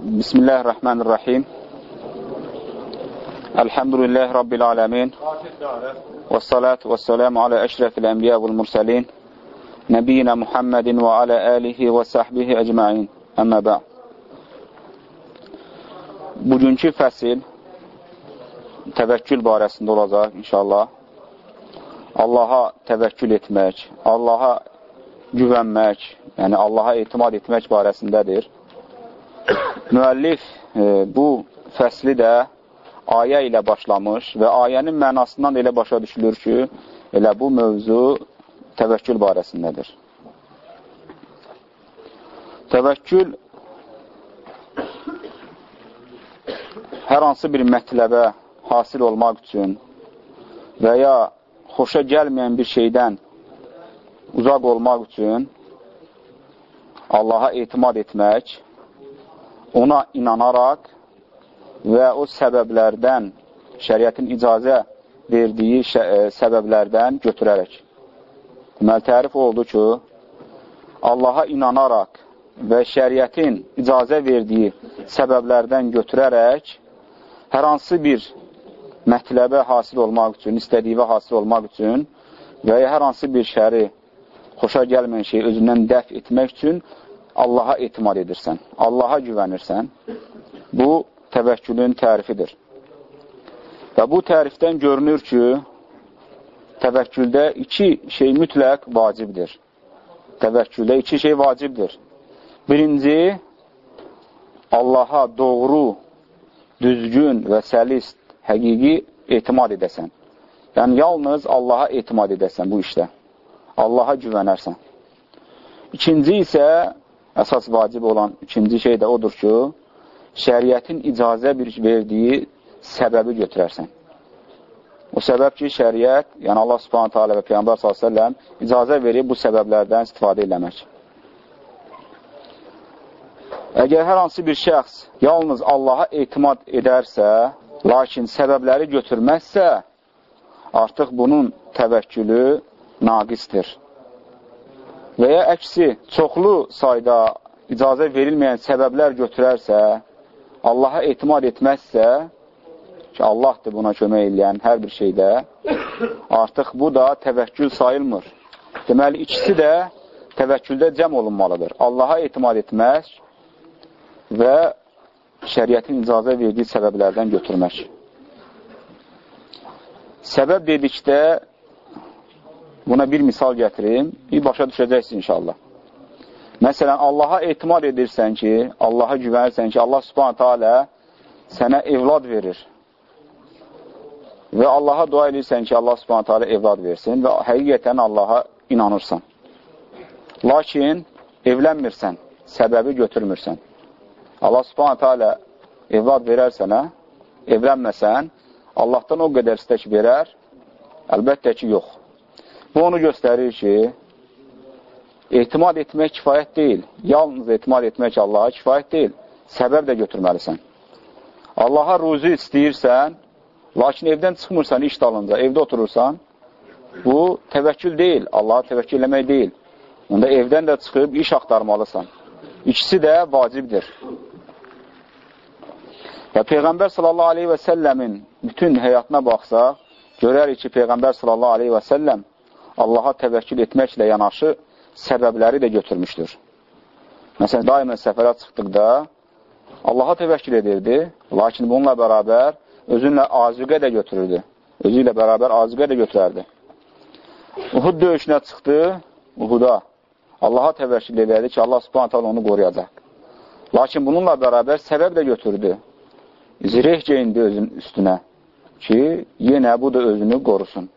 Bismillahirrahmanirrahim. Elhamdülillahi Rabbil aləmin. Və salatu və selamu alə əşrəfil ənbiya vəl mürsəlin. Nəbiyyina Muhammedin və alə əlihi və sahbihi əcma'in. Əmmə bə. Bugünkü fəsil təvəkkül barəsində olacaq inşallah. Allaha təvəkkül etmək, Allaha güvənmək, yəni Allaha etimad etmək barəsindədir. Müəllif e, bu fəsli də ayə ilə başlamış və ayənin mənasından elə başa düşülür ki, elə bu mövzu təvəkkül barəsindədir. Təvəkkül hər hansı bir mətləbə hasil olmaq üçün və ya xoşa gəlməyən bir şeydən uzaq olmaq üçün Allaha etimad etmək, ona inanaraq və o səbəblərdən, şəriətin icazə verdiyi səbəblərdən götürərək. Deməli, tərif oldu ki, Allaha inanaraq və şəriətin icazə verdiyi səbəblərdən götürərək hər hansı bir mətləbə hasil olmaq üçün, istədiyivə hasil olmaq üçün və ya hər hansı bir şəri xoşa gəlməyən şeyi özündən dəf etmək üçün Allaha etimad edirsən, Allaha güvənirsən, bu təvəkkülün tərifidir. Və bu tərifdən görünür ki, təvəkküldə iki şey mütləq vacibdir. Təvəkküldə iki şey vacibdir. Birinci, Allaha doğru, düzgün və səlist, həqiqi etimad edəsən. Yəni, yalnız Allaha etimad edəsən bu işdə. Allaha güvənərsən. İkinci isə əsas vacib olan ikinci şey də odur ki, şəriətin icazə bir verdiyi səbəbi götürərsən. O səbəb ki, şəriət, yəni Allah subhanətə alə və Peyyambar s.ə.v icazə verib bu səbəblərdən istifadə eləmək. Əgər hər hansı bir şəxs yalnız Allaha etimad edərsə, lakin səbəbləri götürməzsə, artıq bunun təvəkkülü naqistir və ya əksi çoxlu sayda icazə verilməyən səbəblər götürərsə, Allaha etimad etməzsə, ki, Allahdır buna kömək eləyən hər bir şeydə, artıq bu da təvəkkül sayılmır. Deməli, ikisi də təvəkküldə cəm olunmalıdır. Allaha etimad etmək və şəriətin icazə verdiyi səbəblərdən götürmək. Səbəb dedikdə Buna bir misal gətirim, bir başa düşəcəksiniz inşallah. Məsələn, Allaha etimad edirsən ki, Allaha güvənirsən ki, Allah subhanətə alə sənə evlad verir. Və Allaha dua edirsən ki, Allah subhanətə alə evlad versin və həqiqətən Allaha inanırsan. Lakin evlənmirsən, səbəbi götürmürsən. Allah subhanətə alə evlad verər sənə, evlənməsən, Allahdan o qədər istək verər, əlbəttə ki, yox. Bu onu göstərir ki, etimad etmək kifayət deyil. Yalnız etimad etmək Allaha kifayət deyil. Səbəb də götürməlisən. Allaha ruzi istəyirsən, lakin evdən çıxmırsan iş dalınca, evdə oturursan, bu təvəkkül deyil, Allaha təvəkkül eləmək deyil. Onda evdən də çıxıb iş axtarmalısan. İkisi də vacibdir. Və Peyğəmbər sallallahu aleyhi və səlləmin bütün həyatına baxsaq, görərik ki, Peyğəmbər sallallahu aleyhi və səlləm Allaha təvəkkül etməklə yanaşı səbəbləri də götürmüşdür. Məsələn, daimən səfərə çıxdıqda Allaha təvəkkül edirdi, lakin bununla bərabər özünlə azuqə də götürürdü. Özü ilə bərabər azuqə də götürərdi. Uhud döyüşünə çıxdı, Uhuda Allaha təvəkkül edirdi ki, Allah subhanət hala onu qoruyacaq. Lakin bununla bərabər səbəb də götürdü. Zireh geyindi özün üstünə ki, yenə bu da özünü qorusun.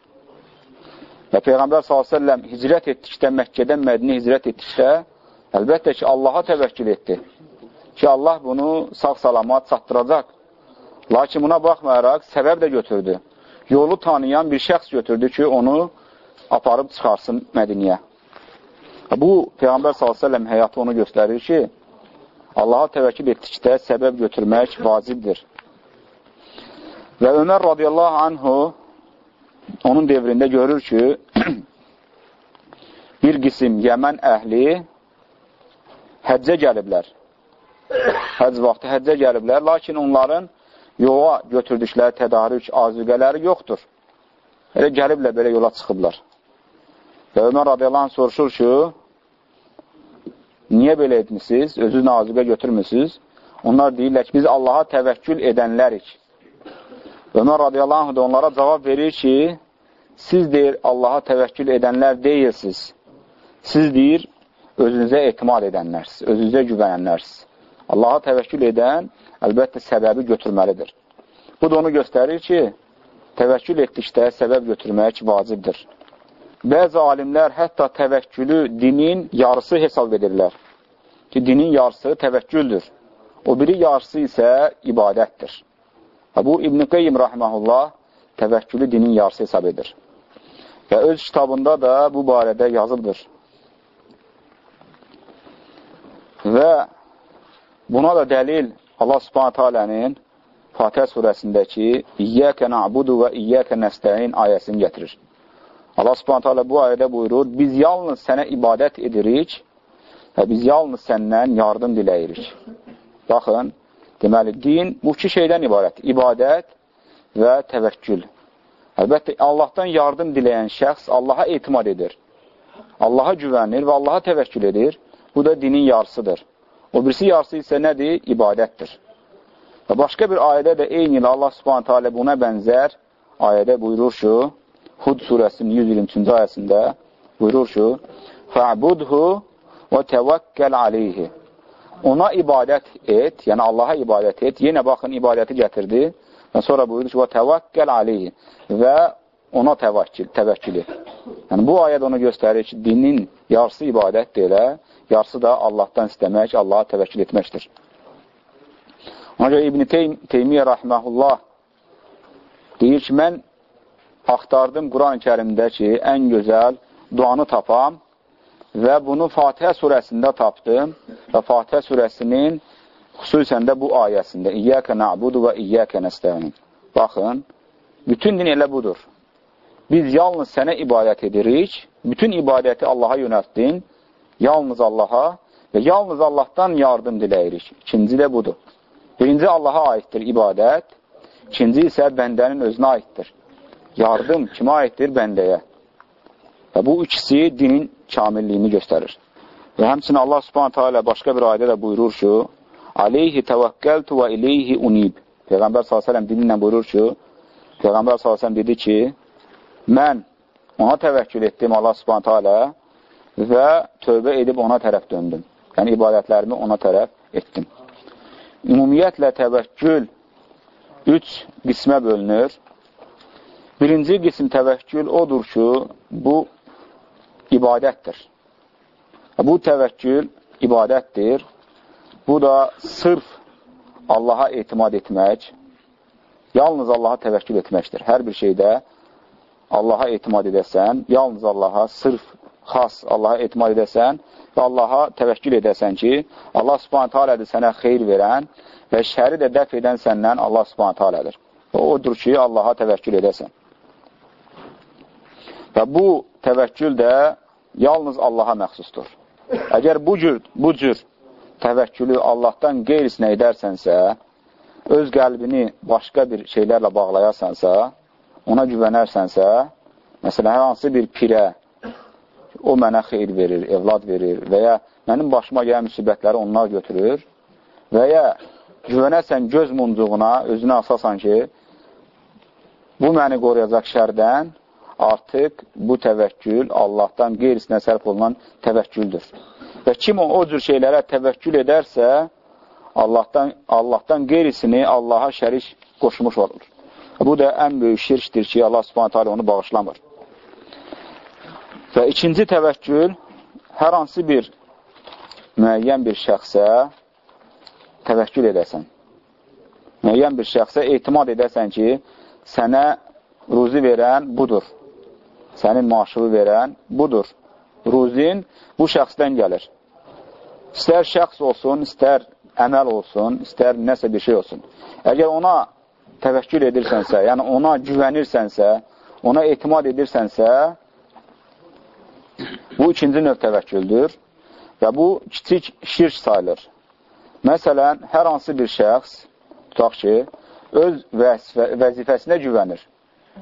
Və Peyğəmbər s.ə.v hicrət etdikdə, Məkkədən Mədinə hicrət etdikdə, əlbəttə ki, Allaha təvəkkül etdi ki, Allah bunu sağ-salamat çatdıracaq. Lakin buna baxmayaraq, səbəb də götürdü. Yolu tanıyan bir şəxs götürdü ki, onu aparıb çıxarsın Mədiniyə. Bu, Peyğəmbər s.ə.v həyatı onu göstərir ki, Allaha təvəkkül etdikdə səbəb götürmək vacibdir. Və Ömər radiyallahu anhu onun devrində görür ki, bir qisim Yəmən əhli həccə gəliblər. Həc vaxtı həccə gəliblər, lakin onların yola götürdükləri tədarük azüqələri yoxdur. Elə gəliblər, belə yola çıxıblar. Və Ömər radiyallahu anh soruşur ki, niyə belə etmişsiniz, özünüz nazıqə götürmürsünüz? Onlar deyirlər ki, biz Allaha təvəkkül edənlərik. Ömər radiyallahu anh da onlara cavab verir ki, siz deyir, Allaha təvəkkül edənlər deyilsiniz. Siz deyir, özünüzə etimad edənlərsiniz, özünüzə güvənənlərsiniz. Allaha təvəkkül edən əlbəttə səbəbi götürməlidir. Bu da onu göstərir ki, təvəkkül etdikdə səbəb götürmək vacibdir. Bəzi alimlər hətta təvəkkülü dinin yarısı hesab edirlər. Ki, dinin yarısı təvəkküldür. O biri yarısı isə ibadətdir. Və bu İbn-i Qeym rahiməhullah təvəkkülü dinin yarısı hesab edir. Və öz kitabında da bu barədə yazılıdır. Və buna da dəlil Allah subhanətə alənin Fatihə surəsindəki İyyəkə na'budu və İyyəkə nəstəyin ayəsini gətirir. Allah subhanətə alə bu ayədə buyurur, biz yalnız sənə ibadət edirik və biz yalnız səndən yardım diləyirik. Baxın, deməli, din bu iki şeydən ibarətdir. İbadət və təvəkkül. Əlbəttə, Allahdan yardım diləyən şəxs Allaha etimad edir. Allaha güvənir və Allaha təvəkkül edir. Bu da dinin yarısıdır. O birisi yarısı isə nədir? İbadətdir. Və başqa bir ayədə də eyni ilə Allah subhanətə alə buna bənzər ayədə buyurur ki, Hud surəsinin 123-cü ayəsində buyurur ki, və təvəkkəl aleyhi. Ona ibadət et, yəni Allaha ibadət et. Yenə baxın, ibadəti gətirdi. Və sonra buyurdu ki, və təvəkkəl aleyhi və ona təvəkkül, təvəkkül et. Yəni, bu ayəd onu göstərir ki, dinin yarısı ibadətdir elə, yarısı da Allahdan istəmək, Allaha təvəkkül etməkdir. Ona görə İbn-i Teym, Teymiyyə rəhməhullah deyir ki, mən axtardım Quran-ı kərimdə ki, ən gözəl duanı tapam və bunu Fatihə surəsində tapdım və Fatihə surəsinin xüsusən də bu ayəsində İyyəkə na'budu və İyyəkə nəstəyin. Baxın, bütün din elə budur. Biz yalnız sənə ibadət edirik, bütün ibadəti Allaha yönəltdin, yalnız Allaha və yalnız Allahdan yardım diləyirik. İkinci də budur. Birinci Allaha aiddir ibadət, ikinci isə bəndənin özünə aiddir. Yardım kimə aiddir? Bəndəyə. Və bu ikisi dinin kamilliyini göstərir. Və həmçinin Allah subhanətə alə başqa bir ayədə də buyurur ki, Aleyhi təvəkkəltu və ileyhi unib. Peyğəmbər s.ə.v dilinlə buyurur ki, Peyğəmbər s.ə.v dedi ki, mən ona təvəkkül etdim Allah subhanətə alə və tövbə edib ona tərəf döndüm. Yəni, ibadətlərimi ona tərəf etdim. Ümumiyyətlə, təvəkkül üç qismə bölünür. Birinci qism təvəkkül odur ki, bu ibadətdir. Bu təvəkkül ibadətdir. Bu da sırf Allaha etimad etmək, yalnız Allaha təvəkkül etməkdir. Hər bir şeydə Allaha etimad edəsən, yalnız Allaha, sırf xas Allaha etimad edəsən və Allaha təvəkkül edəsən ki, Allah subhanətə alədir sənə xeyr verən və şəri də dəf edən səndən Allah subhanətə alədir. O, odur ki, Allaha təvəkkül edəsən. Və bu təvəkkül də yalnız Allaha məxsusdur. Əgər bu cür, bu cür təvəkkülü Allahdan qeyrisinə edərsənsə, öz qəlbini başqa bir şeylərlə bağlayarsansa, ona güvənərsənsə, məsələn, hansı bir pirə, o mənə xeyir verir, evlad verir və ya mənim başıma gələn müsibətləri onlar götürür və ya güvənərsən göz muncuğuna, özünə asasan ki, bu məni qoruyacaq şərdən, artıq bu təvəkkül Allahdan qeyrisinə sərf olunan təvəkküldür. Və kim o, o cür şeylərə təvəkkül edərsə, Allahdan, Allahdan qeyrisini Allaha şərik qoşmuş olur. Bu da ən böyük şirkdir ki, Allah subhanətə alə onu bağışlamır. Və ikinci təvəkkül, hər hansı bir müəyyən bir şəxsə təvəkkül edəsən. Müəyyən bir şəxsə etimad edəsən ki, sənə ruzi verən budur. Sənin maaşını verən budur ruzin bu şəxsdən gəlir. İstər şəxs olsun, istər əməl olsun, istər nəsə bir şey olsun. Əgər ona təvəkkül edirsənsə, yəni ona güvənirsənsə, ona etimad edirsənsə, bu ikinci növ təvəkküldür və bu kiçik şirk sayılır. Məsələn, hər hansı bir şəxs, tutaq ki, öz vəzifə, vəzifəsinə güvənir.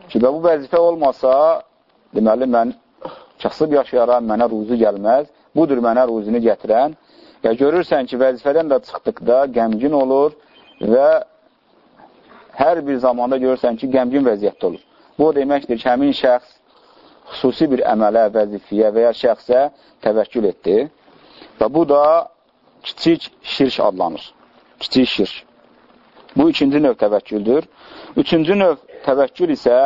Ki, bu vəzifə olmasa, deməli, mən kasıb yaşayaram, mənə ruzu gəlməz. Budur mənə ruzunu gətirən. Və görürsən ki, vəzifədən də çıxdıqda qəmgin olur və hər bir zamanda görürsən ki, qəmgin vəziyyətdə olur. Bu deməkdir ki, həmin şəxs xüsusi bir əmələ, vəzifəyə və ya şəxsə təvəkkül etdi. Və bu da kiçik şirk adlanır. Kiçik şirk. Bu ikinci növ təvəkküldür. Üçüncü növ təvəkkül isə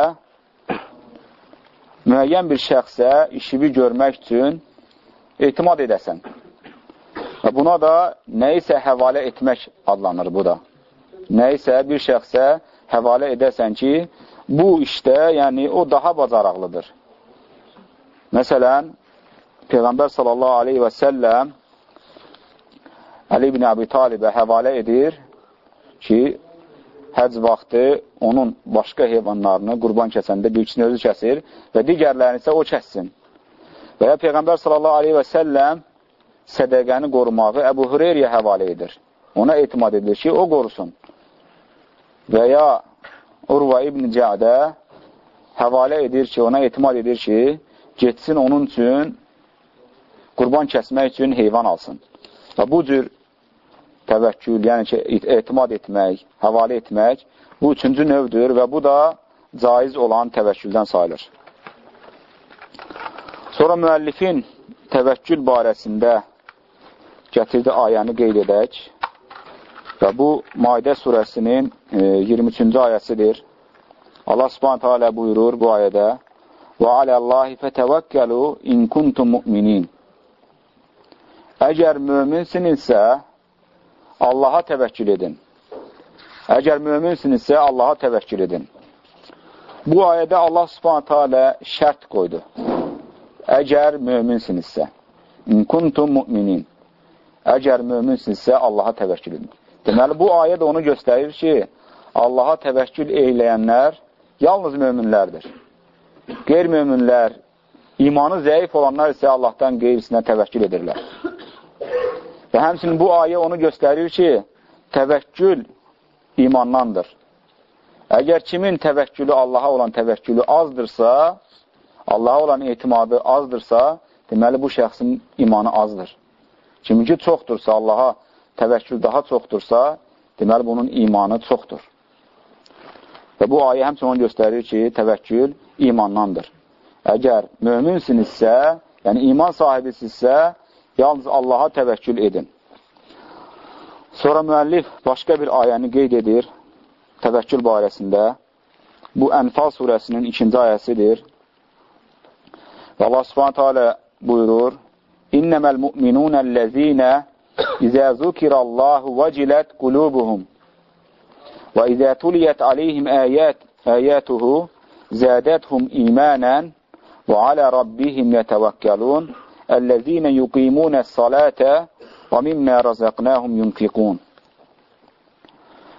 müəyyən bir şəxsə işivi görmək üçün etimad edəsən. Və buna da nə isə həvalə etmək adlanır bu da. Nə isə bir şəxsə həvalə edəsən ki, bu işdə, yəni o daha bacaraqlıdır. Məsələn, Peyğəmbər sallallahu aleyhi və səlləm Əli ibn Əbi Talibə həvalə edir ki, həc vaxtı onun başqa heyvanlarını qurban kəsəndə bir ikisini özü kəsir və digərlərini isə o kəssin. Və ya Peyğəmbər sallallahu aleyhi və səlləm sədəqəni qorumağı Əbu Hüreyriyə həvalə edir. Ona etimad edilir ki, o qorusun. Və ya Urva ibn Cədə həvalə edir ki, ona etimad edir ki, getsin onun üçün qurban kəsmək üçün heyvan alsın. Və bu cür təvəkkül, yəni ki, etimad etmək, həvalə etmək, bu üçüncü növdür və bu da caiz olan təvəkküldən sayılır. Sonra müəllifin təvəkkül barəsində gətirdi ayəni qeyd edək və bu Maidə surəsinin 23-cü e, ayəsidir. Allah subhanətə alə buyurur bu ayədə və aləllahi fətəvəkkəlu in kuntum mu'minin Əgər möminsinizsə, Allaha təvəkkül edin. Əgər möminsinizsə, Allaha təvəkkül edin. Bu ayədə Allah subhanətə alə şərt qoydu. Əgər möminsinizsə, in kuntum müminin. Əgər möminsinizsə, Allaha təvəkkül edin. Deməli, bu ayə də onu göstərir ki, Allaha təvəkkül eyləyənlər yalnız möminlərdir. Qeyr-möminlər, imanı zəif olanlar isə Allahdan qeyrisinə təvəkkül edirlər. Və həmçinin bu ayə onu göstərir ki, təvəkkül imandandır. Əgər kimin təvəkkülü Allaha olan təvəkkülü azdırsa, Allaha olan etimadı azdırsa, deməli bu şəxsin imanı azdır. Kiminki çoxdursa, Allaha təvəkkül daha çoxdursa, deməli bunun imanı çoxdur. Və bu ayə həmçinin onu göstərir ki, təvəkkül imandandır. Əgər möminsinizsə, yəni iman sahibisinizsə, Yalnız Allaha təvəkkül edin. Sonra müəllif başqa bir ayəni qeyd edir təvəkkül barəsində. Bu Ənfal surəsinin ikinci ayəsidir. Və Allah subhanətə alə buyurur, İnnəməl mu'minunəl-ləzinə İzə zukirallahu vəcilət qulubuhum və izə tuliyət aleyhim əyət, əyətuhu zədəthum imanən və alə rabbihim yətəvəkkəlun Əl-ləzīnə yuqimunə salətə və mimmə rəzəqnəhum yunfiqun.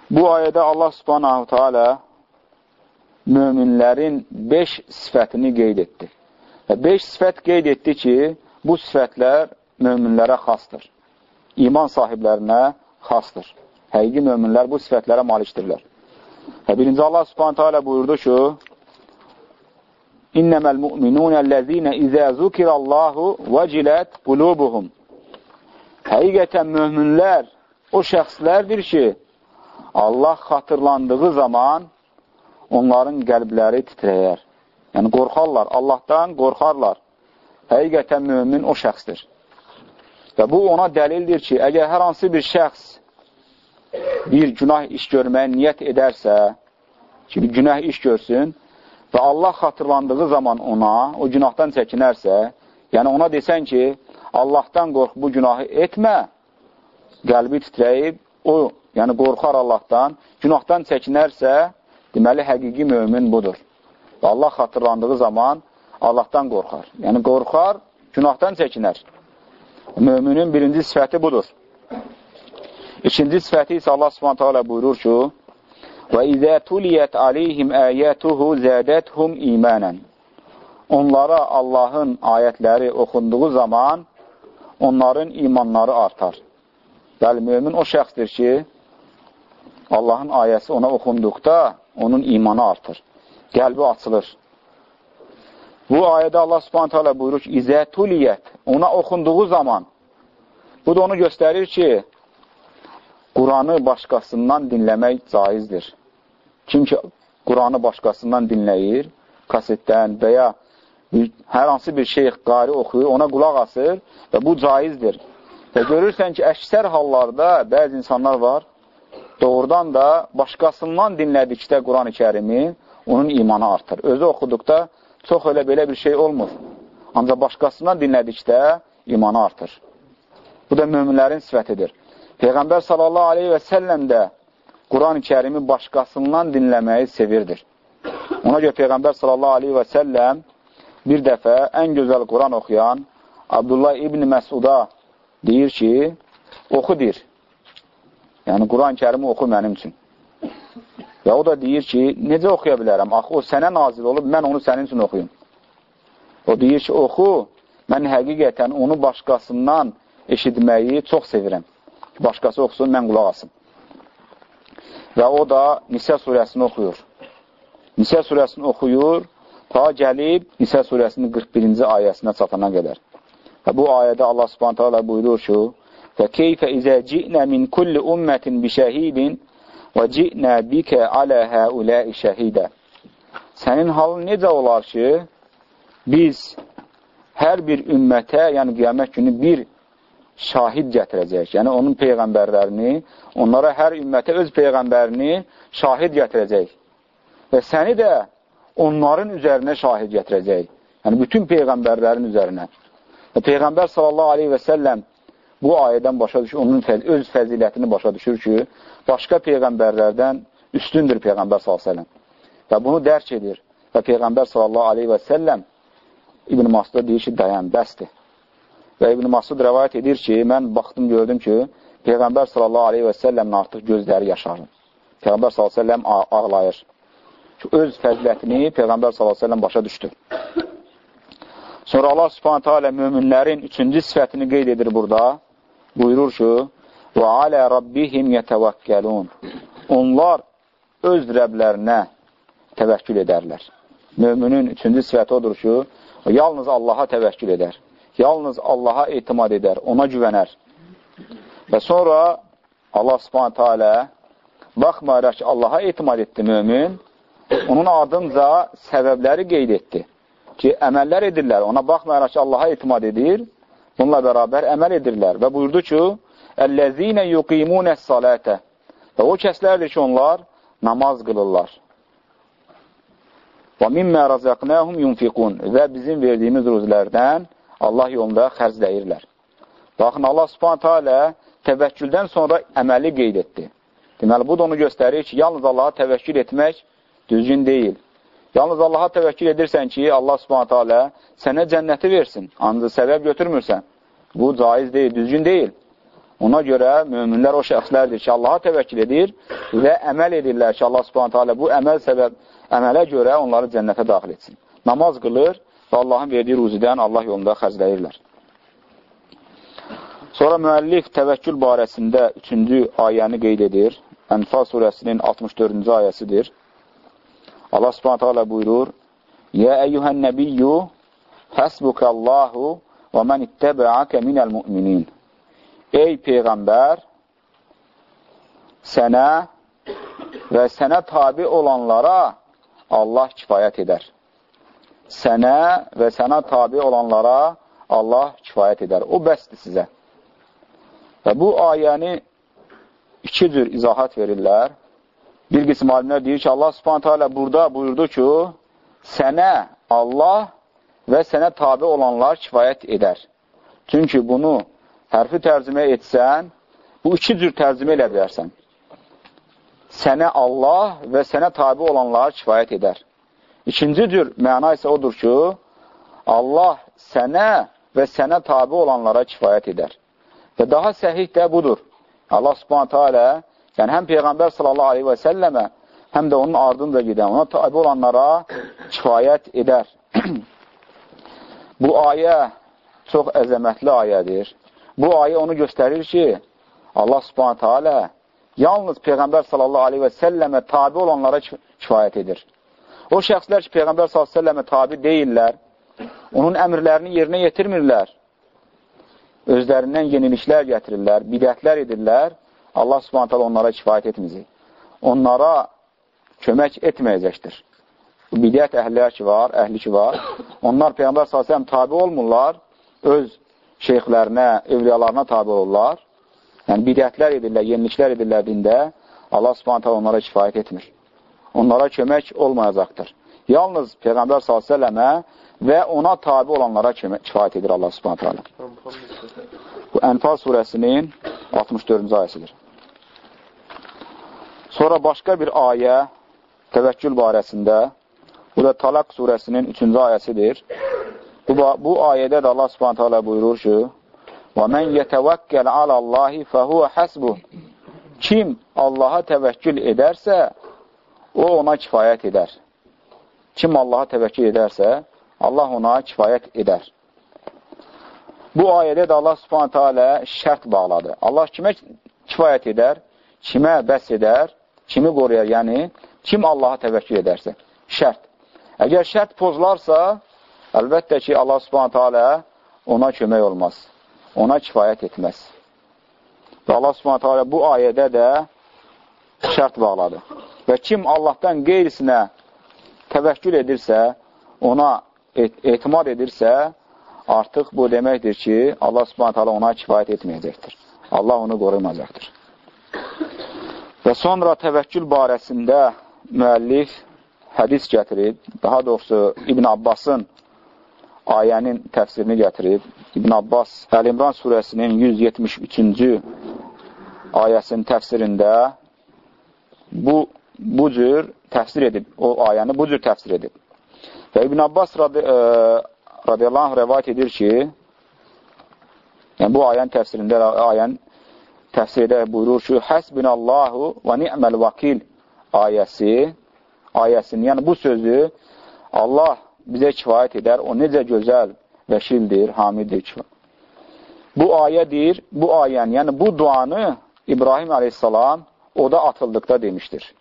Bu ayədə Allah subhanahu teala möminlərin 5 sifətini qeyd etdi. Və 5 sifət qeyd etdi ki, bu sifətlər möminlərə xasdır. İman sahiblərinə xasdır. Həqiqi möminlər bu sifətlərə malikdirlər. Və birinci Allah subhanahu teala buyurdu ki, İnnəməl mu'minunəl-ləzīnə izə zukirallahu vəcilət qulubuhum. Həqiqətən möminlər o şəxslərdir ki, Allah xatırlandığı zaman onların qəlbləri titrəyər. Yəni, qorxarlar, Allahdan qorxarlar. Həqiqətən mömin o şəxsdir. Və bu ona dəlildir ki, əgər hər hansı bir şəxs bir günah iş görməyə niyyət edərsə, ki, bir günah iş görsün, və Allah xatırlandığı zaman ona, o günahdan çəkinərsə, yəni ona desən ki, Allahdan qorx, bu günahı etmə, qəlbi titrəyib, o, yəni qorxar Allahdan, günahdan çəkinərsə, deməli, həqiqi mömin budur. Və Allah xatırlandığı zaman Allahdan qorxar. Yəni, qorxar, günahdan çəkinər. Möminin birinci sifəti budur. İkinci sifəti isə Allah subhanətə alə buyurur ki, Və izə tuliyət aleyhim əyətuhu zədəthum imanən. Onlara Allahın ayətləri oxunduğu zaman onların imanları artar. Bəli, mömin o şəxsdir ki, Allahın ayəsi ona oxunduqda onun imanı artır. Qəlbi açılır. Bu ayədə Allah subhanətə alə buyurur ki, İzə tuliyyət, ona oxunduğu zaman, bu da onu göstərir ki, Quranı başqasından dinləmək caizdir. Kim ki, Quranı başqasından dinləyir, kasetdən və ya hər hansı bir şeyx qari oxuyur, ona qulaq asır və bu caizdir. Və görürsən ki, əksər hallarda bəzi insanlar var, doğrudan da başqasından dinlədikdə Quran-ı kərimi onun imanı artır. Özü oxuduqda çox elə belə bir şey olmur. Ancaq başqasından dinlədikdə imanı artır. Bu da möminlərin sifətidir. Peyğəmbər sallallahu aleyhi və səlləm də Quran-ı kərimi başqasından dinləməyi sevirdir. Ona görə Peyğəmbər sallallahu aleyhi və səlləm bir dəfə ən gözəl Quran oxuyan Abdullah ibn Məsuda deyir ki, oxu deyir. Yəni, Quran-ı kərimi oxu mənim üçün. Və o da deyir ki, necə oxuya bilərəm? Axı, o sənə nazil olub, mən onu sənin üçün oxuyum. O deyir ki, oxu, mən həqiqətən onu başqasından eşitməyi çox sevirəm başqası oxusun, mən qulaq asım. Və o da Nisə surəsini oxuyur. Nisə surəsini oxuyur, ta gəlib Nisə surəsinin 41-ci ayəsinə çatana qədər. Və bu ayədə Allah subhanətə alə buyurur ki, Və keyfə izə ci'nə min kulli ümmətin bi şəhidin və ci'nə bikə alə həuləi şəhidə. Sənin halın necə olar ki, biz hər bir ümmətə, yəni qiyamət günü bir şahid gətirəcək. Yəni, onun peyğəmbərlərini, onlara hər ümmətə öz peyğəmbərini şahid gətirəcək. Və səni də onların üzərinə şahid gətirəcək. Yəni, bütün peyğəmbərlərin üzərinə. Və Peyğəmbər sallallahu aleyhi və səlləm bu ayədən başa düşür, onun fəz öz fəzilətini başa düşür ki, başqa peyğəmbərlərdən üstündür Peyğəmbər sallallahu aleyhi və səlləm. Və bunu dərk edir. Və Peyğəmbər sallallahu aleyhi və səlləm İbn Masda deyir ki, dayan, bəsdir. Və İbn Masud rəvayət edir ki, mən baxdım, gördüm ki, Peyğəmbər sallallahu aleyhi və səlləmin artıq gözləri yaşarır. Peyğəmbər sallallahu aleyhi və səlləm ağlayır. Ki, öz fəzilətini Peyğəmbər sallallahu aleyhi və səlləm başa düşdü. Sonra Allah subhanətə alə müminlərin üçüncü sifətini qeyd edir burada. Buyurur ki, və alə rabbihim yətəvəkkəlun. Onlar öz rəblərinə təvəkkül edərlər. Müminin üçüncü sifəti odur ki, yalnız Allaha təvəkkül edər yalnız Allaha etimad edər, ona güvənər. Və sonra Allah subhanətə alə baxmayaraq ki, Allaha etimad etdi mömin, onun ardınca səbəbləri qeyd etdi ki, əməllər edirlər. Ona baxmayaraq ki, Allaha etimad edir, bununla bərabər əməl edirlər. Və buyurdu ki, Əl-ləzinə yuqimunəs salətə Və o kəslərdir ki, onlar namaz qılırlar. Və mimmə razəqnəhum yunfiqun və bizim verdiyimiz ruzlərdən Allah yolunda xərcləyirlər. Baxın, Allah subhanətə alə təvəkküldən sonra əməli qeyd etdi. Deməli, bu da onu göstərir ki, yalnız Allaha təvəkkül etmək düzgün deyil. Yalnız Allaha təvəkkül edirsən ki, Allah subhanətə alə sənə cənnəti versin, ancaq səbəb götürmürsən. Bu caiz deyil, düzgün deyil. Ona görə möminlər o şəxslərdir ki, Allaha təvəkkül edir və əməl edirlər ki, Allah subhanətə alə bu əməl səbəb, əmələ görə onları cənnətə daxil etsin. Namaz qılır, və Allahın verdiyi ruzidən Allah yolunda xərcləyirlər. Sonra müəllif təvəkkül barəsində üçüncü ayəni qeyd edir. Ənfal surəsinin 64-cü ayəsidir. Allah subhanətə alə buyurur, Yə əyyuhən nəbiyyü həsbukəllahu və mən ittəbəəkə minəl müminin. Ey Peyğəmbər, sənə və sənə tabi olanlara Allah kifayət edər sənə və sənə tabi olanlara Allah kifayət edər. O bəsdir sizə. Və bu ayəni iki cür izahat verirlər. Bir qism alimlər deyir ki, Allah subhanətə alə burada buyurdu ki, sənə Allah və sənə tabi olanlar kifayət edər. Çünki bunu hərfi tərcümə etsən, bu iki cür tərcümə elə bilərsən. Sənə Allah və sənə tabi olanlar kifayət edər. İkinci cür məna isə odur ki, Allah sənə və sənə tabi olanlara kifayət edər. Və daha səhih də budur. Allah subhanətə alə, yəni həm Peyğəmbər sallallahu aleyhi və səlləmə, həm də onun ardınca gedən, ona tabi olanlara kifayət edər. Bu ayə çox əzəmətli ayədir. Bu ayə onu göstərir ki, Allah subhanətə alə yalnız Peyğəmbər sallallahu aleyhi və səlləmə tabi olanlara kifayət edir. O şəxslər ki, Peyğəmbər sallallahu aleyhi və səlləmə tabi deyirlər, onun əmrlərini yerinə yetirmirlər, özlərindən yeniliklər gətirirlər, bidətlər edirlər, Allah subhanətə onlara kifayət etməyəcək. Onlara kömək etməyəcəkdir. Bidət əhlər ki var, əhli ki var, onlar Peyğəmbər s.ə.v tabi olmurlar, öz şeyxlərinə, evliyalarına tabi olurlar. Yəni, bidətlər edirlər, yeniliklər edirlər dində, Allah subhanətə onlara kifayət etmir Onlara kömək olmayacaqdır. Yalnız Peyğəmbər s.ə.və və ona tabi olanlara kifayət edir Allah subhanətə alə. Bu Ənfal surəsinin 64-cü ayəsidir. Sonra başqa bir ayə təvəkkül barəsində, bu da Talaq surəsinin 3-cü ayəsidir. Bu, bu ayədə də Allah subhanətə alə buyurur ki, وَمَنْ يَتَوَكَّلْ عَلَى اللّٰهِ فَهُوَ حَسْبُهُ Kim Allaha təvəkkül edərsə, o ona kifayət edər. Kim Allaha təvəkkül edərsə, Allah ona kifayət edər. Bu ayədə də Allah subhanətə alə şərt bağladı. Allah kimə kifayət edər, kimə bəs edər, kimi qoruyar, yəni kim Allaha təvəkkül edərsə. Şərt. Əgər şərt pozularsa, əlbəttə ki, Allah subhanətə alə ona kömək olmaz ona kifayət etməz. Və Allah subhanətə alə bu ayədə də şərt bağladı. Və kim Allahdan qeyrisinə təvəkkül edirsə, ona et etimad edirsə, artıq bu deməkdir ki, Allah subhanətə alə ona kifayət etməyəcəkdir. Allah onu qorumayacaqdır. Və sonra təvəkkül barəsində müəllif hədis gətirib, daha doğrusu İbn Abbasın ayənin təfsirini gətirib. İbn Abbas Əl-İmran surəsinin 173-cü ayəsinin təfsirində bu, bu cür təfsir edib, o ayəni bu cür təfsir edib. Və İbn Abbas radi, e, radiyallahu anh rəvayət edir ki, yəni bu ayənin təfsirində ayən təfsirdə buyurur ki, Həsbinallahu və ni'məl vakil ayəsi, ayəsinin, yəni bu sözü Allah bizə kifayət edər. O necə gözəl vəkildir, hamiddir ki. Bu ayə deyir, bu ayəni, yəni bu duanı İbrahim əleyhissalam oda atıldıqda demişdir.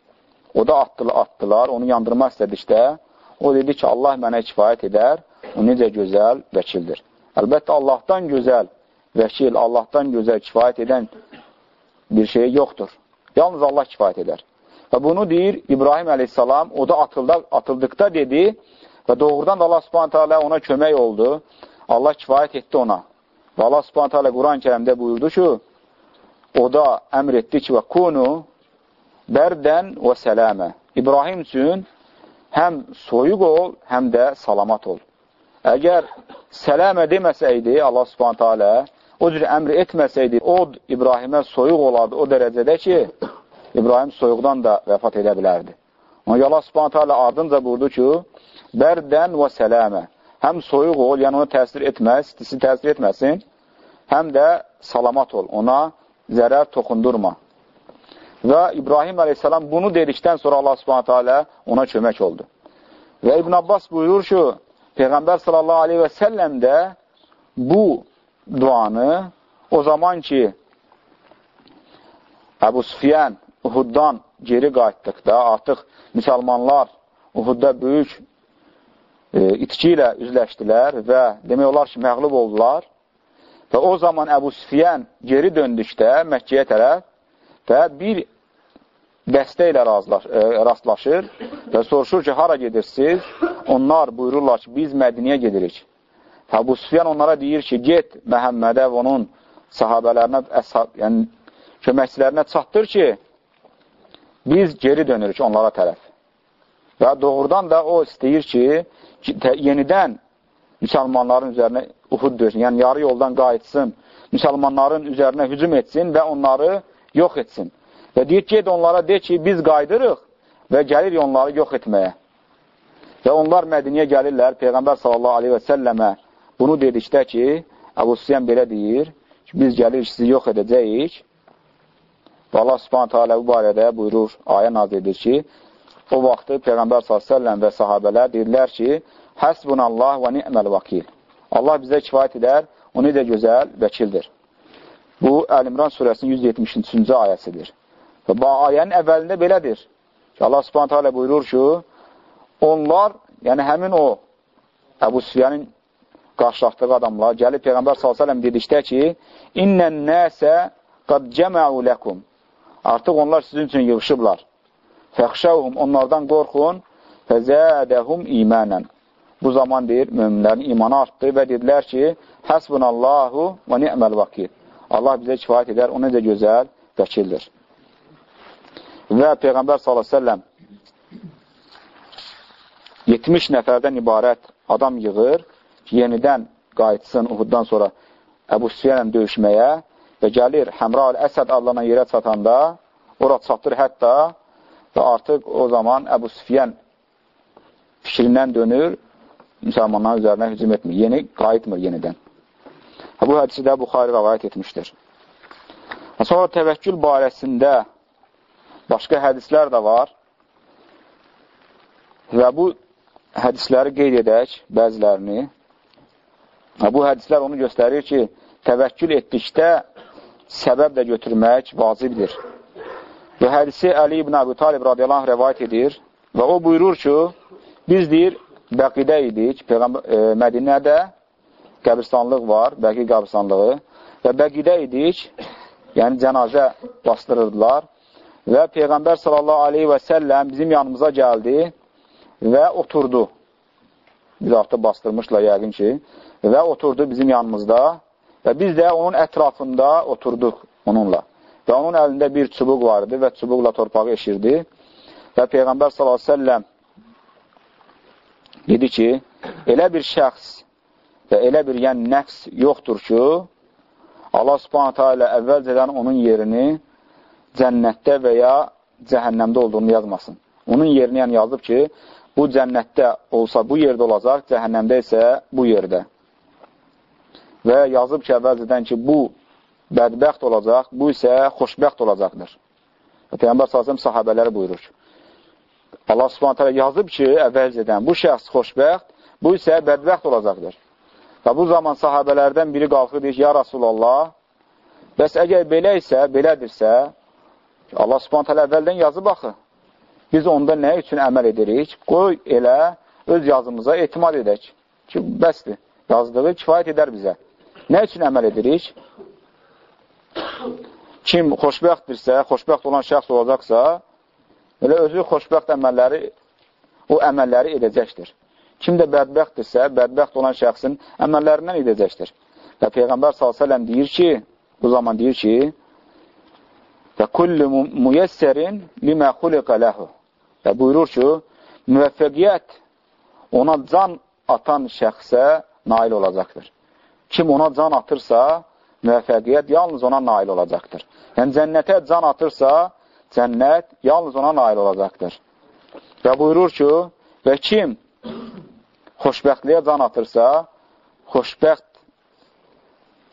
Oda atdılar, atdılar, onu yandırmaq istədikdə, o dedi ki, Allah mənə kifayət edər, o necə gözəl vəkildir. Əlbəttə, Allahdan gözəl vəkil, Allahdan gözəl kifayət edən bir şey yoxdur. Yalnız Allah kifayət edər. Və bunu deyir İbrahim əleyhissalam, oda atılda, atıldıqda dedi, Və doğrudan da Allah subhanətə alə ona kömək oldu. Allah kifayət etdi ona. Və Allah subhanətə alə Quran-ı kərimdə buyurdu ki, o da əmr etdi ki, və kunu bərdən və sələmə. İbrahim üçün həm soyuq ol, həm də salamat ol. Əgər sələmə deməsəydi Allah subhanətə alə, o cür əmr etməsəydi, od İbrahimə soyuq olardı o dərəcədə ki, İbrahim soyuqdan da vəfat edə bilərdi. Ona Allah subhanətə alə ardınca buyurdu ki, bərdən və sələmə. Həm soyuq ol, yəni ona təsir etməz, istisi təsir etməsin, həm də salamat ol, ona zərər toxundurma. Və İbrahim əleyhissalam bunu dedikdən sonra Allah subhanətə alə ona kömək oldu. Və İbn Abbas buyurur ki, Peyğəmbər sallallahu aleyhi və səlləm də bu duanı o zaman ki Əbu Sufyan Uhuddan geri qayıtdıqda artıq müsəlmanlar Uhudda böyük e, itki ilə üzləşdilər və demək olar ki, məğlub oldular. Və o zaman Əbu Süfiyən geri döndükdə Məkkəyə tərəf və bir dəstə ilə e, rastlaşır və soruşur ki, hara gedirsiniz? Onlar buyururlar ki, biz Mədiniyə gedirik. Əbu Süfiyən onlara deyir ki, get Məhəmmədə və onun sahabələrinə, əshab, yəni köməkçilərinə çatdır ki, biz geri dönürük onlara tərəf. Və doğrudan da o istəyir ki, yenidən müsəlmanların üzərinə Uhud dörsün, yəni yarı yoldan qayıtsın, müsəlmanların üzərinə hücum etsin və onları yox etsin. Və deyir ki, onlara de ki, biz qaydırıq və gəlir onları yox etməyə. Və onlar Mədiniyə gəlirlər, Peyğəmbər sallallahu aleyhi və səlləmə bunu dedikdə ki, Əbu Sufyan belə deyir ki, biz gəlirik, sizi yox edəcəyik. Və Allah subhanətə alə bu barədə buyurur, ayə nazir edir ki, O vaxtı Peyğəmbər s.ə.v və sahabələr deyirlər ki, Həsbunallah və ni'məl vakil. Allah bizə kifayət edər, o necə gözəl vəkildir. Bu, Əl-İmran surəsinin 173-cü ayəsidir. Və bu ayənin əvvəlində belədir. Ki, Allah subhanətə alə buyurur ki, onlar, yəni həmin o Əbu Süfyanın qarşılaşdığı adamlar gəlib Peyğəmbər s.ə.v dedikdə ki, İnnən nəsə qad cəməu ləkum. Artıq onlar sizin üçün yığışıblar. Fəxşəvhum, onlardan qorxun, fəzədəhum imanən. Bu zaman deyir, möminlərin imanı artdı və dedilər ki, Həsbunallahu və ni'məl vakil. Allah bizə kifayət edər, o necə gözəl vəkildir. Və Peyğəmbər s.ə.v 70 nəfərdən ibarət adam yığır yenidən qayıtsın Uhuddan sonra Əbu Süfyanla döyüşməyə və gəlir Həmra Əsəd adlanan yerə çatanda, ora çatdır hətta və artıq o zaman Əbu Süfyan fikrindən dönür, müsəlmanların üzərinə hücum etmir. Yeni qayıtmır yenidən. Bu hədisi də Buxari rəvayət etmişdir. Sonra təvəkkül barəsində başqa hədislər də var və bu hədisləri qeyd edək, bəzilərini. Bu hədislər onu göstərir ki, təvəkkül etdikdə səbəb də götürmək vacibdir. Bu hədisi Əli ibn Əbu Talib radiyallahu rəvayət edir və o buyurur ki, biz deyir, Bəqidə idik, e, Mədinədə qəbristanlıq var, Bəqi qəbristanlığı və Bəqidə idik, yəni cənazə bastırırdılar və Peyğəmbər sallallahu aleyhi və səlləm bizim yanımıza gəldi və oturdu. Biz artıq bastırmışlar yəqin ki və oturdu bizim yanımızda və biz də onun ətrafında oturduq onunla. Və onun əlində bir çubuq vardı və çubuqla torpağı eşirdi və Peyğəmbər sallallahu aleyhi və səlləm dedi ki, elə bir şəxs və elə bir yəni nəfs yoxdur ki, Allah subhanətə alə əvvəlcədən onun yerini cənnətdə və ya cəhənnəmdə olduğunu yazmasın. Onun yerini yəni yazıb ki, bu cənnətdə olsa bu yerdə olacaq, cəhənnəmdə isə bu yerdə. Və yazıb ki, əvvəlcədən ki, bu bədbəxt olacaq, bu isə xoşbəxt olacaqdır. Peyğəmbər sahəm sahabələri buyurur ki, Allah subhanətə yazıb ki, əvvəlcədən bu şəxs xoşbəxt, bu isə bədbəxt olacaqdır. Və bu zaman sahabələrdən biri qalxır, deyir ki, ya Rasulallah, bəs əgər belə isə, belədirsə, Allah subhanətə əvvəldən yazıb axı. Biz onda nə üçün əməl edirik? Qoy elə öz yazımıza etimad edək ki, bəsdir, yazdığı kifayət edər bizə. Nə üçün əməl edirik? Kim xoşbəxtdirsə, xoşbəxt olan şəxs olacaqsa, Elə özü xoşbəxt əməlləri, o əməlləri edəcəkdir. Kim də bədbəxtdirsə, bədbəxt olan şəxsin əməllərindən edəcəkdir. Və Peyğəmbər s.ə.v deyir ki, bu zaman deyir ki, və kullu müyəssərin limə xuliqə ləhu. Və buyurur ki, müvəffəqiyyət ona can atan şəxsə nail olacaqdır. Kim ona can atırsa, müvəffəqiyyət yalnız ona nail olacaqdır. Yəni, cənnətə can atırsa, cənnət yalnız ona nail olacaqdır. Və buyurur ki, və kim xoşbəxtliyə can atırsa, xoşbəxt,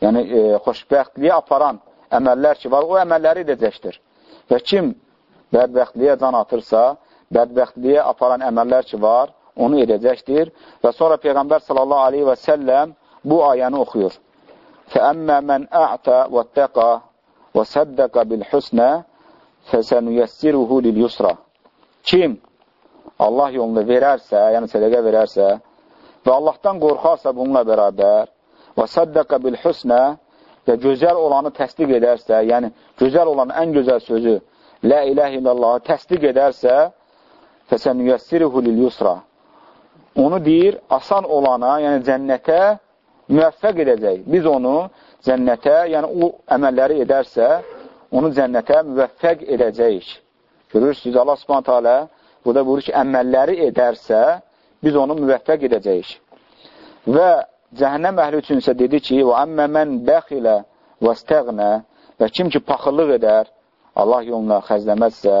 yəni e, xoşbəxtliyə aparan əməllər ki var, o əməlləri edəcəkdir. Və kim bədbəxtliyə can atırsa, bədbəxtliyə aparan əməllər ki var, onu edəcəkdir. Və sonra Peyğəmbər sallallahu aleyhi və səlləm bu ayəni oxuyur. Təqa və səddəqə bil husnə fəsənüyəssiruhu lil yusra. Kim Allah yolunda verərsə, yəni sədəqə verərsə və Allahdan qorxarsa bununla bərabər və səddəqə bil husnə və gözəl olanı təsdiq edərsə, yəni gözəl olan ən gözəl sözü Lə iləh illallahı təsdiq edərsə, fəsənüyəssiruhu lil yusra. Onu deyir, asan olana, yəni cənnətə müvəffəq edəcək. Biz onu cənnətə, yəni o əməlləri edərsə, onu cənnətə müvəffəq edəcəyik. Görürsünüz, Allah subhanət hələ burada buyurur ki, əməlləri edərsə, biz onu müvəffəq edəcəyik. Və cəhənnəm əhli üçün isə dedi ki, və əmmə mən bəxilə və stəğnə və kim ki, paxıllıq edər, Allah yoluna xəzləməzsə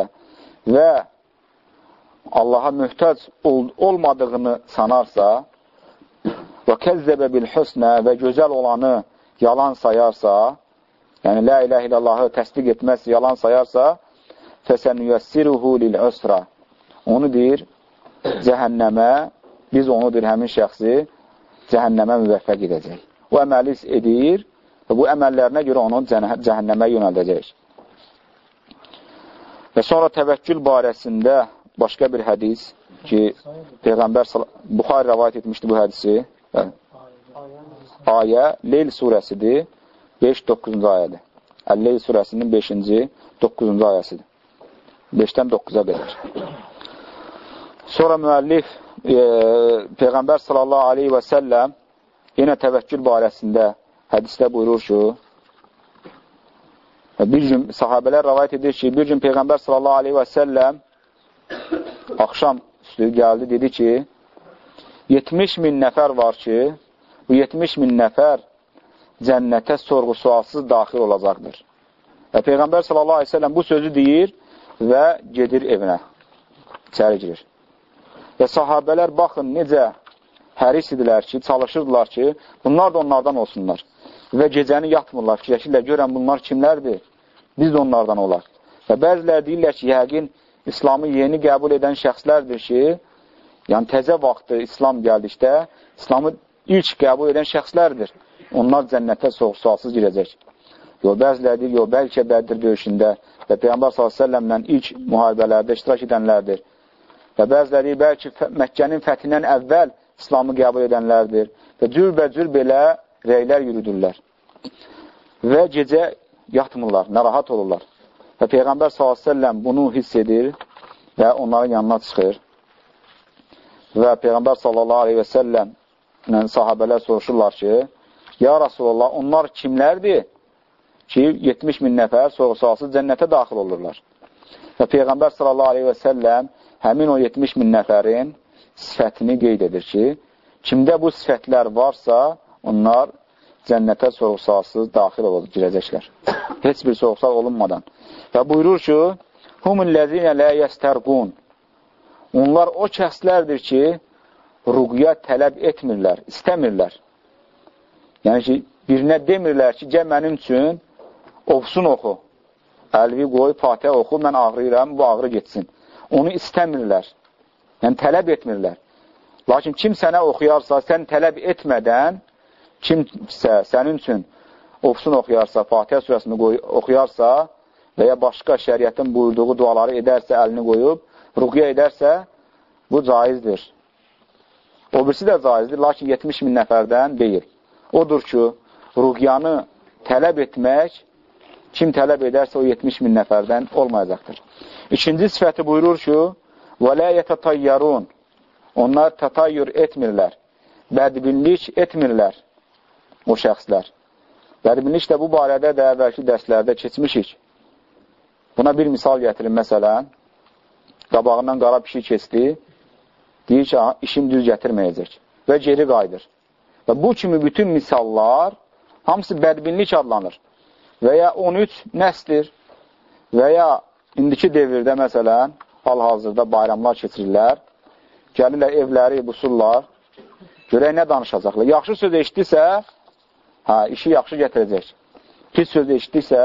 və Allaha möhtac ol olmadığını sanarsa və kəzzəbə bil hüsnə və gözəl olanı yalan sayarsa, yəni la ilahe illallahı təsdiq etməz, yalan sayarsa, fəsənüyəssiruhu lil-usra. Onu deyir, cəhənnəmə, biz onu deyir, həmin şəxsi cəhənnəmə müvəffəq edəcək. O əməli edir və bu əməllərinə görə onu cəhənnəmə yönəldəcək. Və sonra təvəkkül barəsində başqa bir hədis ki, Peyğəmbər Buxari rəvayət etmişdi bu hədisi. Ayə Leyl surəsidir, 5-9-cu ayədir. Əl-Leyl surəsinin 5-ci, 9-cu ayəsidir. 5-dən 9-a qədər. Sonra müəllif e, Peyğəmbər sallallahu aleyhi və səlləm yenə təvəkkül barəsində hədisdə buyurur ki, bir gün sahabələr rəvayət edir ki, bir gün Peyğəmbər sallallahu aleyhi və səlləm axşam üstü gəldi, dedi ki, 70 min nəfər var ki, bu 70 min nəfər cənnətə sorğu-sualsız daxil olacaqdır. Və Peyğəmbər sallallahu aleyhi və səlləm bu sözü deyir və gedir evinə, içəri girir. Və sahabələr baxın necə həris idilər ki, çalışırdılar ki, bunlar da onlardan olsunlar. Və gecəni yatmırlar, fikirləşirlər, görən bunlar kimlərdir? Biz də onlardan olar. Və bəzilər deyirlər ki, yəqin İslamı yeni qəbul edən şəxslərdir ki, yəni təzə vaxtı İslam gəldikdə, İslamı ilk qəbul edən şəxslərdir. Onlar cənnətə soğuk-sualsız girəcək. Yox, bəziləri deyir, yox, bəlkə Bədir döyüşündə və Peyğəmbər s.ə.vələ ilk müharibələrdə iştirak edənlərdir. Və bəziləri bəlkə Məkkənin fəthindən əvvəl İslamı qəbul edənlərdir. Və cürbəcür belə rəylər yürüdürlər. Və gecə yatmırlar, narahat olurlar. Və Peyğəmbər s.ə.v bunu hiss edir və onların yanına çıxır. Və Peyğəmbər s.ə.v sahabələr soruşurlar ki, Ya Rasulallah, onlar kimlərdir? ki, 70 min nəfər soğusalsız cənnətə daxil olurlar. Və Peyğəmbər səlləm həmin o 70 min nəfərin sifətini qeyd edir ki, kimdə bu sifətlər varsa, onlar cənnətə soğusalsız daxil olub girəcəklər. Heç bir soğuqsal olunmadan. Və buyurur ki, Humulləzinə lə yəstərqun Onlar o kəslərdir ki, ruqya tələb etmirlər, istəmirlər. Yəni ki, birinə demirlər ki, gəl mənim üçün Ovsun oxu. Əlvi qoy, fatihə oxu, mən ağrıyıram, bu ağrı getsin. Onu istəmirlər. Yəni, tələb etmirlər. Lakin kim sənə oxuyarsa, sən tələb etmədən, kimsə sənin üçün ofsun oxuyarsa, Fatihə surəsini oxuyarsa və ya başqa şəriətin buyurduğu duaları edərsə, əlini qoyub, ruqya edərsə, bu caizdir. O birisi də caizdir, lakin 70 min nəfərdən deyil. Odur ki, ruqyanı tələb etmək Kim tələb edərsə, o 70 min nəfərdən olmayacaqdır. İkinci sifəti buyurur ki, وَلَا يَتَطَيَّرُونَ Onlar tatayyür etmirlər, bədbinlik etmirlər o şəxslər. Bədbinlik də bu barədə də əvvəlki dərslərdə keçmişik. Buna bir misal gətirin, məsələn, qabağından qara pişik keçdi, deyir ki, işim düz gətirməyəcək və geri qayıdır. Və bu kimi bütün misallar hamısı bədbinlik adlanır və ya 13 nəsdir və ya indiki devirdə məsələn, hal-hazırda bayramlar keçirirlər, gəlirlər evləri busurlar, görək nə danışacaqlar. Yaxşı söz eşitdisə, hə, işi yaxşı gətirəcək. Pis söz eşitdisə,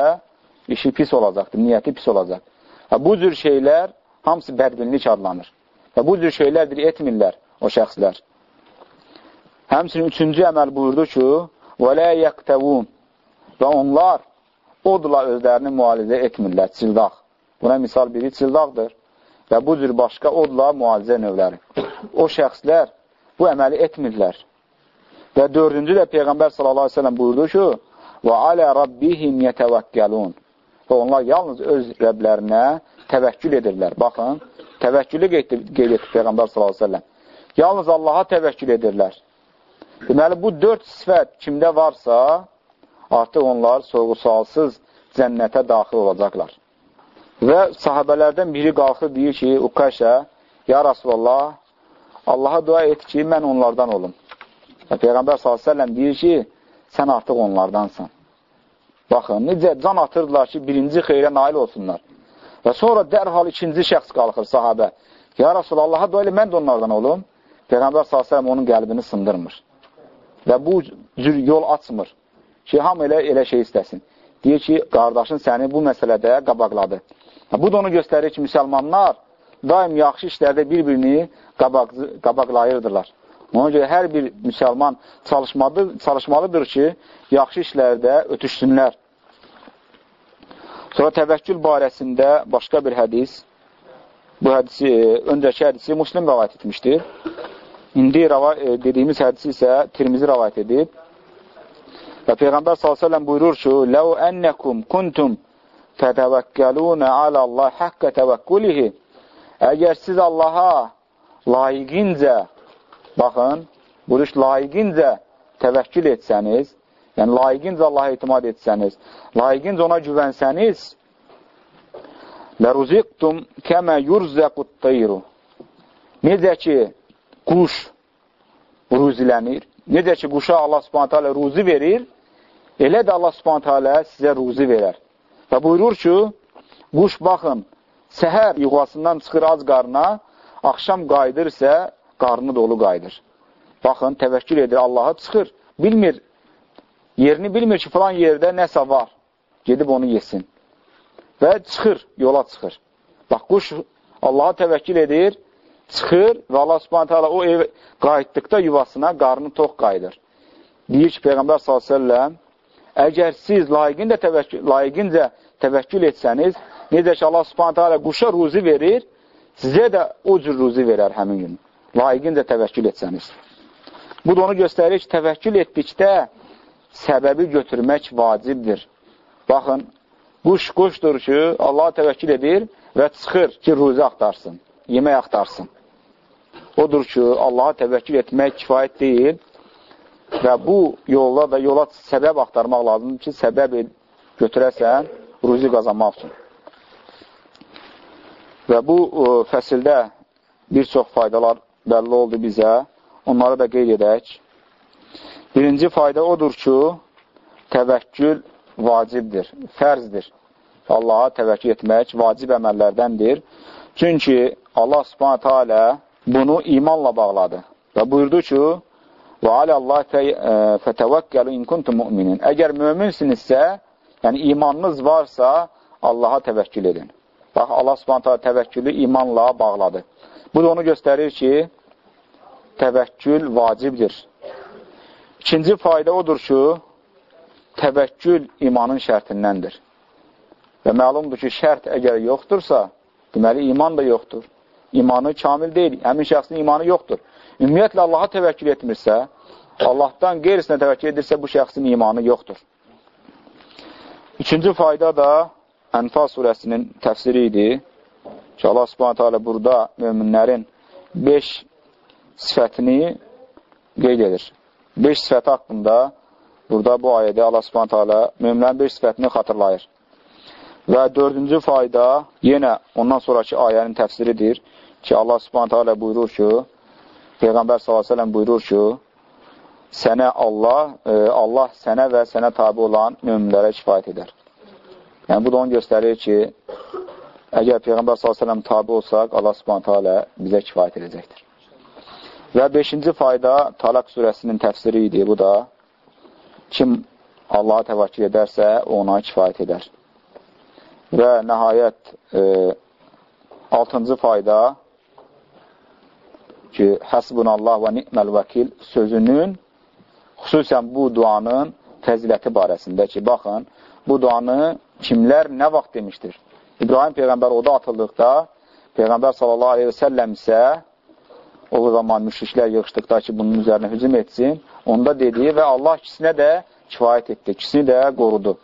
işi pis olacaqdır, niyyəti pis olacaq. Hə, bu cür şeylər hamısı bədbinlik adlanır. Və bu cür şeylərdir etmirlər o şəxslər. Həmçinin üçüncü əməl buyurdu ki, وَلَا يَقْتَوُونَ Və onlar odla özlərini müalicə etmirlər, çildaq. Buna misal biri çildaqdır və bu cür başqa odla müalicə növləri. O şəxslər bu əməli etmirlər. Və dördüncü də Peyğəmbər sellem buyurdu ki, və alə rabbihim yətəvəkkəlun və onlar yalnız öz Rəblərinə təvəkkül edirlər. Baxın, təvəkkülü qeyd etdi Peyğəmbər sellem. Yalnız Allaha təvəkkül edirlər. Deməli, bu dörd sifət kimdə varsa, artıq onlar sorğu-sualsız cənnətə daxil olacaqlar. Və sahabələrdən biri qalxır, deyir ki, Uqaşə, ya Rasulallah, Allaha dua et ki, mən onlardan olum. Və Peyğəmbər s.ə.v deyir ki, sən artıq onlardansan. Baxın, necə can atırdılar ki, birinci xeyrə nail olsunlar. Və sonra dərhal ikinci şəxs qalxır sahabə. Ya Rasulallah, dua elə, mən də onlardan olum. Peyğəmbər s.ə.v onun qəlbini sındırmır. Və bu cür yol açmır ki, hamı elə, elə şey istəsin. Deyir ki, qardaşın səni bu məsələdə qabaqladı. Bu da onu göstərir ki, müsəlmanlar daim yaxşı işlərdə bir-birini qabaq, qabaqlayırdılar. Ona görə hər bir müsəlman çalışmalıdır, ki, yaxşı işlərdə ötüşsünlər. Sonra təvəkkül barəsində başqa bir hədis, bu hədisi, öncəki hədisi muslim rəvayət etmişdir. İndi e, dediyimiz hədisi isə Tirmizi rəvayət edib. Və Peyğəmbər s.ə.v buyurur ki, Ləv ənəkum kuntum tətəvəkkəlunə alallah haqqə təvəkkülihi Əgər siz Allaha layiqincə, baxın, buyuruş, layiqincə təvəkkül etsəniz, yəni layiqincə Allaha etimad etsəniz, layiqincə ona güvənsəniz, Ləruziqtum kəmə yurzəqut tayru. Necə ki, quş ruzilənir, necə ki, quşa Allah subhanətə alə ruzi verir, elə də Allah subhanətə alə sizə ruzi verər. Və buyurur ki, quş baxın, səhər yuvasından çıxır az qarına, axşam qayıdırsə, qarnı dolu qayıdır. Baxın, təvəkkül edir, Allaha çıxır, bilmir, yerini bilmir ki, filan yerdə nəsə var, gedib onu yesin. Və çıxır, yola çıxır. Bax, quş Allaha təvəkkül edir, çıxır və Allah subhanətə alə o ev qayıtdıqda yuvasına qarnı tox qayıdır. Deyir ki, Peyğəmbər s.ə.v əgər siz layiqincə təvəkkül, layiqincə təvəkkül etsəniz, necə ki, Allah subhanətə alə quşa ruzi verir, sizə də o cür ruzi verər həmin gün. Layiqincə təvəkkül etsəniz. Bu da onu göstərir ki, təvəkkül etdikdə səbəbi götürmək vacibdir. Baxın, quş quşdur ki, Allah təvəkkül edir və çıxır ki, ruzi axtarsın, yemək axtarsın. Odur ki, Allaha təvəkkül etmək kifayət deyil və bu yolda da yola səbəb axtarmaq lazımdır ki, səbəb götürəsən ruzi qazanmaq üçün. Və bu ə, fəsildə bir çox faydalar bəlli oldu bizə. Onları da qeyd edək. Birinci fayda odur ki, təvəkkül vacibdir, fərzdir. Allaha təvəkkül etmək vacib əməllərdəndir. Çünki Allah subhanətə alə bunu imanla bağladı. Və buyurdu ki, və aləllahi fətəvəkkəlu in kuntum müminin. Əgər möminsinizsə, yəni imanınız varsa, Allaha təvəkkül edin. Bax, Allah subhanətə təvəkkülü imanla bağladı. Bu da onu göstərir ki, təvəkkül vacibdir. İkinci fayda odur ki, təvəkkül imanın şərtindəndir. Və məlumdur ki, şərt əgər yoxdursa, deməli, iman da yoxdur. İmanı kamil deyil, həmin şəxsin imanı yoxdur. Ümumiyyətlə, Allaha təvəkkül etmirsə, Allahdan qeyrisinə təvəkkül edirsə, bu şəxsin imanı yoxdur. Üçüncü fayda da Ənfal surəsinin təfsiri idi ki, Allah subhanətə alə burada möminlərin 5 sifətini qeyd edir. 5 sifəti haqqında burada bu ayədə Allah subhanətə alə möminlərin 5 sifətini xatırlayır. Və dördüncü fayda yenə ondan sonraki ayənin təfsiridir ki, Allah subhanətə alə buyurur ki, Peyğəmbər s.ə.v buyurur ki, sənə Allah, e, Allah sənə və sənə tabi olan möminlərə kifayət edər. Yəni, bu da onu göstərir ki, əgər Peyğəmbər s.ə.v tabi olsaq, Allah alə bizə kifayət edəcəkdir. Və beşinci fayda Talaq surəsinin təfsiri idi. Bu da kim Allaha təvəkkül edərsə, ona kifayət edər. Və nəhayət e, altıncı fayda ki, həsbunallah və ni'məl vəkil sözünün xüsusən bu duanın fəziləti barəsində ki, baxın, bu duanı kimlər nə vaxt demişdir? İbrahim Peyğəmbər oda atıldıqda, Peyğəmbər sallallahu aleyhi və səlləm isə o zaman müşriklər yığışdıqda ki, bunun üzərinə hücum etsin, onda dedi və Allah ikisinə də kifayət etdi, ikisini də qorudu.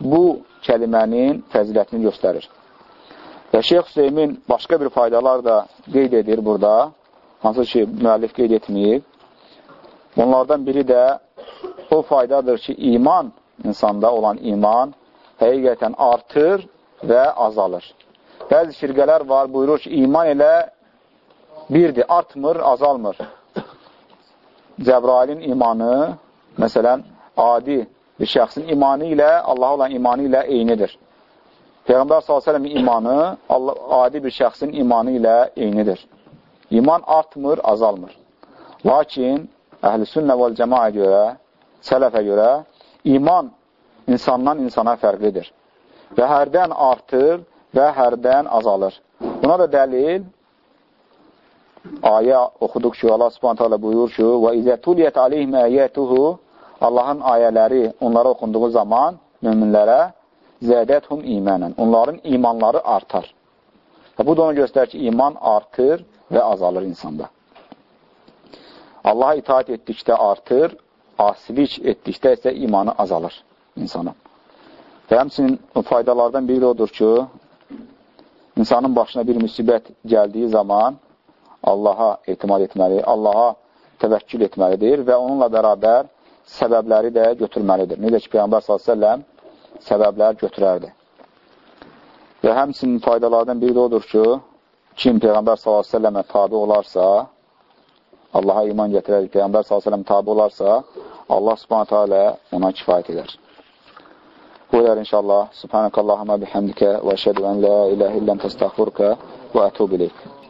Bu kəlimənin fəzilətini göstərir. Və Şeyx Hüseymin başqa bir faydalar da qeyd edir burada, hansı ki, müəllif qeyd etməyib. Bunlardan biri də o faydadır ki, iman, insanda olan iman, həqiqətən artır və azalır. Bəzi firqələr var, buyurur ki, iman elə birdir, artmır, azalmır. Cəbrailin imanı, məsələn, adi bir şəxsin imanı ilə, Allah olan imanı ilə eynidir. Peyğəmbər s.ə.v imanı adi bir şəxsin imanı ilə eynidir. İman artmır, azalmır. Lakin əhl-i sünnə vəl cəmaə görə, sələfə görə iman insandan insana fərqlidir. Və hərdən artır və hərdən azalır. Buna da dəlil ayə oxuduq ki, Allah subhanət hələ buyur ki, və izə tuliyyət aleyhim əyyətuhu Allahın ayələri onlara oxunduğu zaman müminlərə zədəthum imanən. Onların imanları artar. Və bu da onu göstərir ki, iman artır və azalır insanda. Allaha itaat etdikdə artır, asilik etdikdə isə imanı azalır insana. Və həmçinin faydalardan biri odur ki, insanın başına bir müsibət gəldiyi zaman Allaha etimad etməli, Allaha təvəkkül etməlidir və onunla bərabər səbəbləri də götürməlidir. Necə ki, Peyyambər s.ə.v səbəblər götürərdi. Və həmçinin faydalardan biri odur ki, kim Peyğəmbər s.ə.və tabi olarsa, Allaha iman gətirər, Peyğəmbər s.ə.və tabi olarsa, Allah subhanətə alə ona kifayət edər. Bu qədər inşallah. Subhanəkallahımə bihəmdikə və şədu ən la iləhə illəm təstəxvurkə və ətub iləyik.